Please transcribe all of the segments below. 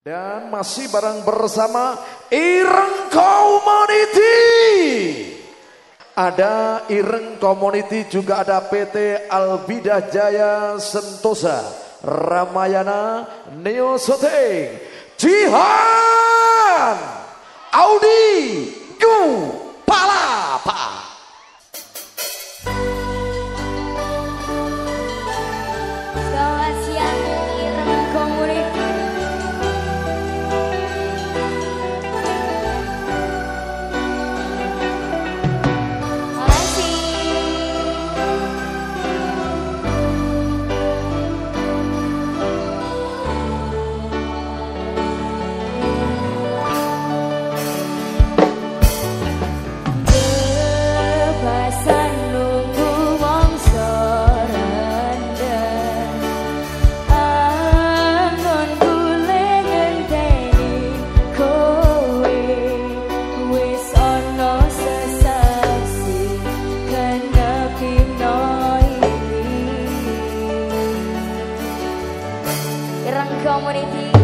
Dan masih bareng bersama Ireng Community. Ada Ireng Community juga ada PT Albidah Jaya Sentosa, Ramayana, Neo Soteng, Jihan, Audi, Gu, Palapa. comunity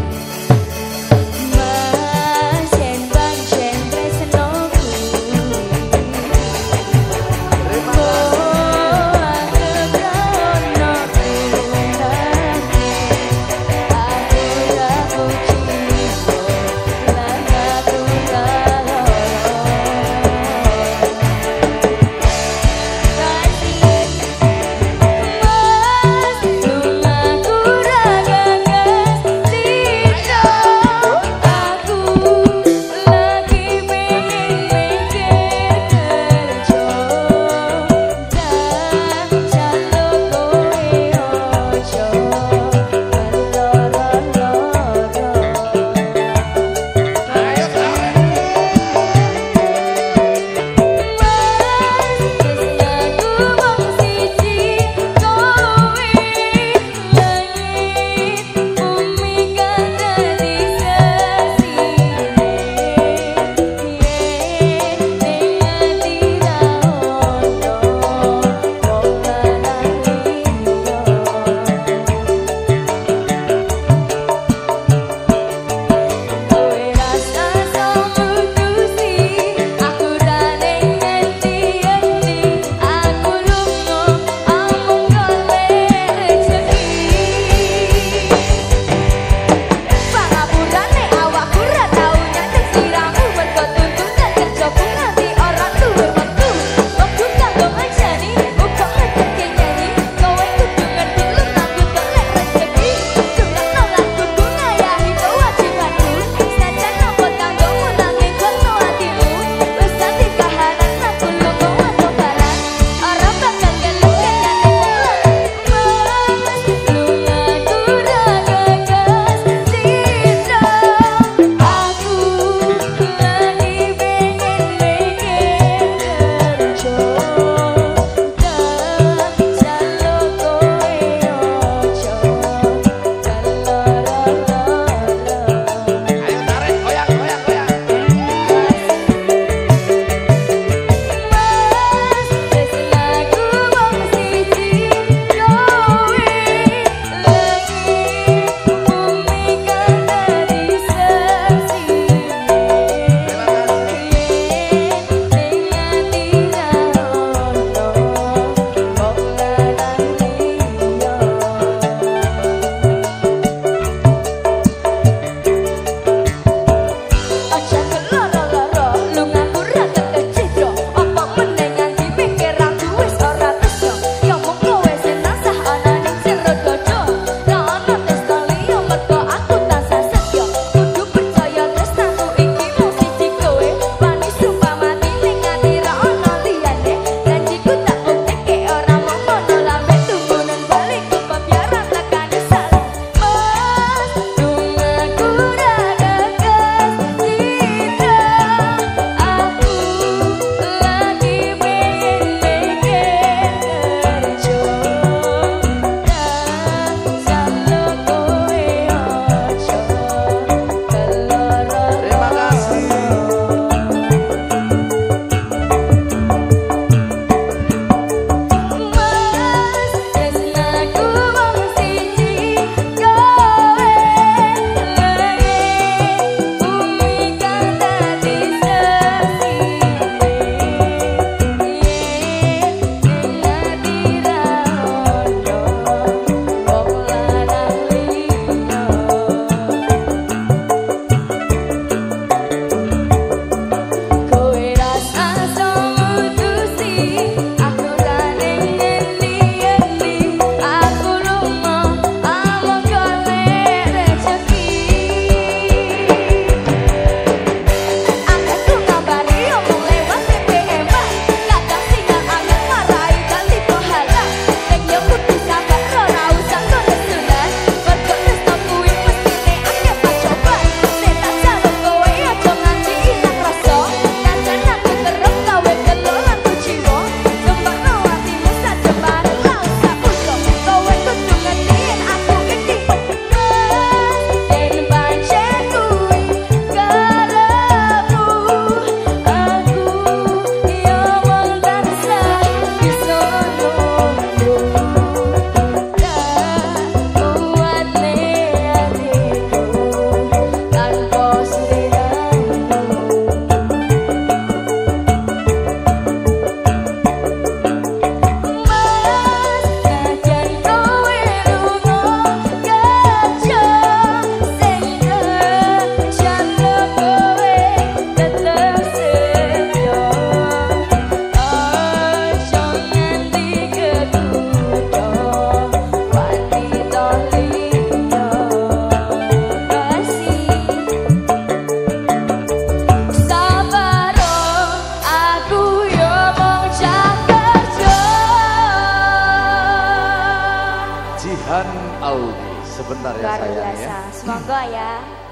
Farhan Aldi. Sebentar ya saya ya. Semoga ya.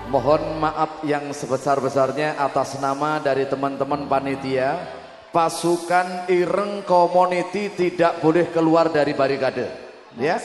Mohon maaf yang sebesar-besarnya atas nama dari teman-teman panitia. Pasukan Ireng Community tidak boleh keluar dari barikade. Ya.